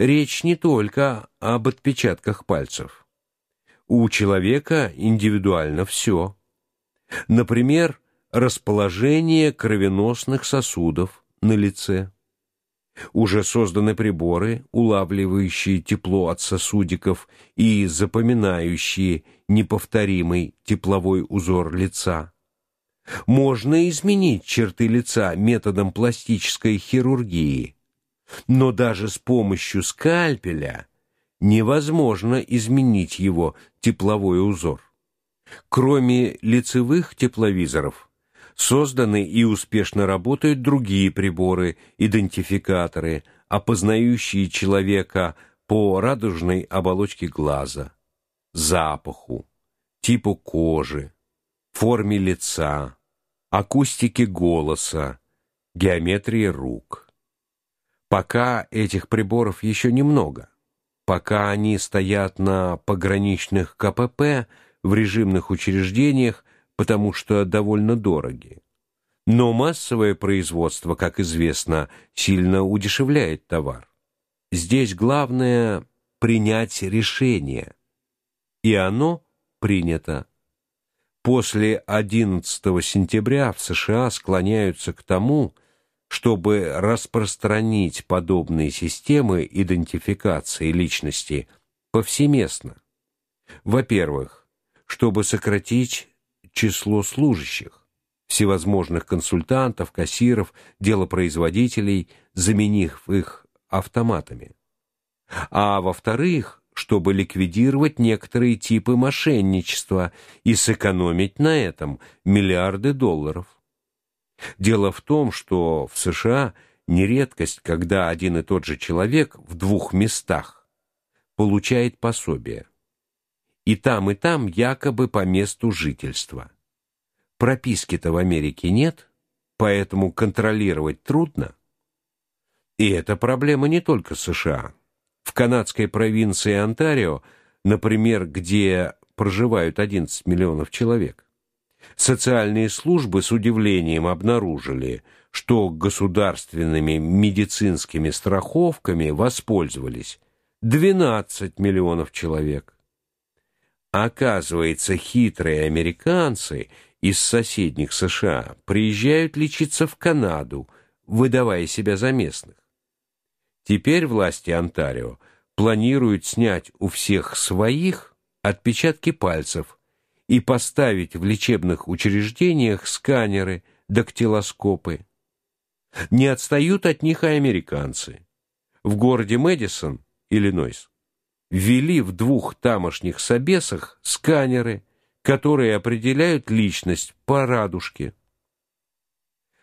речь не только об отпечатках пальцев. У человека индивидуально все. Например, расположение кровеносных сосудов на лице. Уже созданы приборы, улавливающие тепло от сосудиков и запоминающие неповторимый тепловой узор лица. Можно изменить черты лица методом пластической хирургии, но даже с помощью скальпеля невозможно изменить его тепловой узор. Кроме лицевых тепловизоров, созданы и успешно работают другие приборы, идентификаторы, опознающие человека по радужной оболочке глаза, запаху, типу кожи, форме лица, акустике голоса, геометрии рук. Пока этих приборов еще немного. Пока они стоят на пограничных КПП в режимных учреждениях, потому что довольно дороги. Но массовое производство, как известно, сильно удешевляет товар. Здесь главное принять решение. И оно принято после 11 сентября в США склоняются к тому, чтобы распространить подобные системы идентификации личности повсеместно. Во-первых, чтобы сократить число служащих, всевозможных консультантов, кассиров, делопроизводителей, заменив их автоматами. А во-вторых, чтобы ликвидировать некоторые типы мошенничества и сэкономить на этом миллиарды долларов. Дело в том, что в США не редкость, когда один и тот же человек в двух местах получает пособие. И там, и там якобы по месту жительства. Прописки-то в Америке нет, поэтому контролировать трудно. И это проблема не только США. В канадской провинции Онтарио, например, где проживают 11 миллионов человек, социальные службы с удивлением обнаружили, что государственными медицинскими страховками воспользовались 12 миллионов человек. Оказывается, хитрые американцы из соседних США приезжают лечиться в Канаду, выдавая себя за местных. Теперь власти Онтарио планируют снять у всех своих отпечатки пальцев и поставить в лечебных учреждениях сканеры, дактилоскопы. Не отстают от них и американцы. В городе Мэдисон, Иллинойс, ввели в двух тамошних собесах сканеры, которые определяют личность по радужке.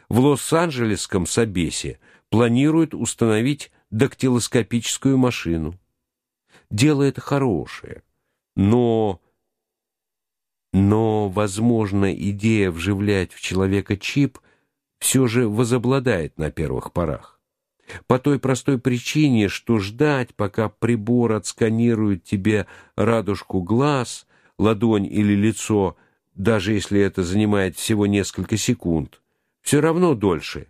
В Лос-Анджелесском собесе планируют установить дактилоскопическую машину. Дело это хорошее, но но, возможно, идея вживлять в человека чип все же возобладает на первых порах. По той простой причине, что ждать, пока прибор отсканирует тебе радужку глаз, ладонь или лицо, даже если это занимает всего несколько секунд, все равно дольше,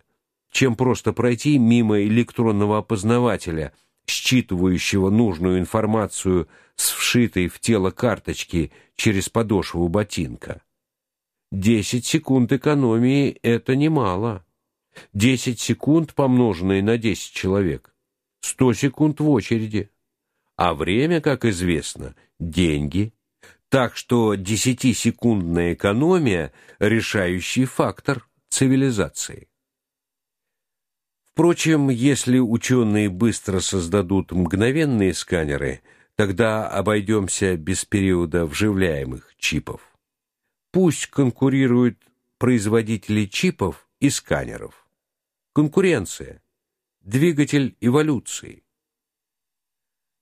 чем просто пройти мимо электронного опознавателя, считывающего нужную информацию с вшитой в тело карточки через подошву ботинка. Десять секунд экономии это немало. Десять секунд, помноженные на десять человек, сто секунд в очереди. А время, как известно, деньги. Так что десятисекундная экономия решающий фактор цивилизации. Впрочем, если ученые быстро создадут мгновенные сканеры, тогда обойдемся без периода вживляемых чипов. Пусть конкурируют производители чипов и сканеров. Конкуренция двигатель эволюции.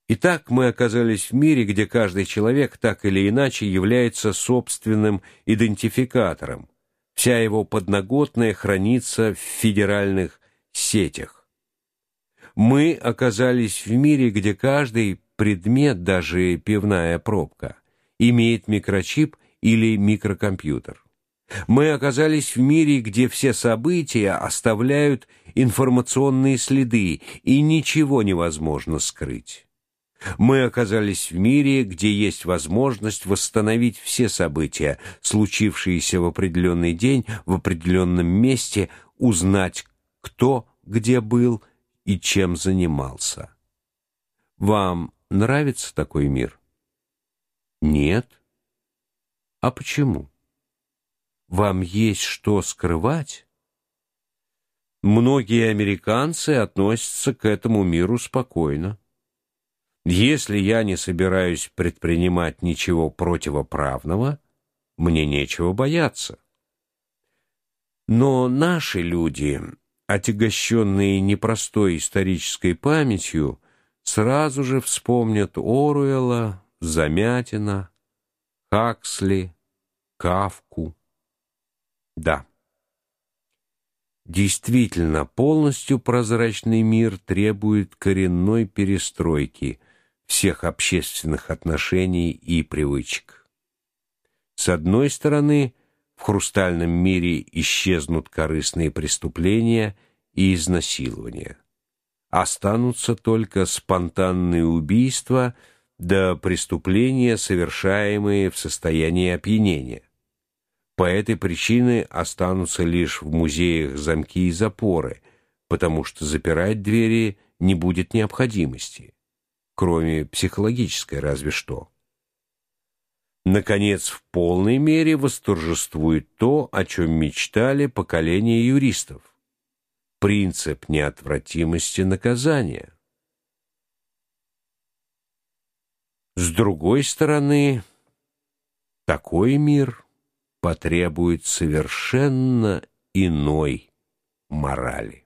Итак, мы оказались в мире, где каждый человек так или иначе является собственным идентификатором. Вся его подноготная хранится в федеральных сетях. Мы оказались в мире, где каждый предмет, даже пивная пробка, имеет микрочип или микрокомпьютер. Мы оказались в мире, где все события оставляют информационные следы, и ничего невозможно скрыть. Мы оказались в мире, где есть возможность восстановить все события, случившиеся в определенный день, в определенном месте, узнать, кто где был и чем занимался. Вам нравится такой мир? Нет. А почему? Вам есть что скрывать? Многие американцы относятся к этому миру спокойно. Если я не собираюсь предпринимать ничего противоправного, мне нечего бояться. Но наши люди, отягощенные непростой исторической памятью, сразу же вспомнят Оруэлла, Замятина, Хаксли, Кавку. Да. Действительно, полностью прозрачный мир требует коренной перестройки всех общественных отношений и привычек. С одной стороны, в хрустальном мире исчезнут корыстные преступления и изнасилования. Останутся только спонтанные убийства да преступления, совершаемые в состоянии опьянения. По этой причине останутся лишь в музеях замки и запоры, потому что запирать двери не будет необходимости, кроме психологической разве что. Наконец, в полной мере восторжествует то, о чем мечтали поколения юристов. Принцип неотвратимости наказания. С другой стороны, такой мир потребует совершенно иной морали.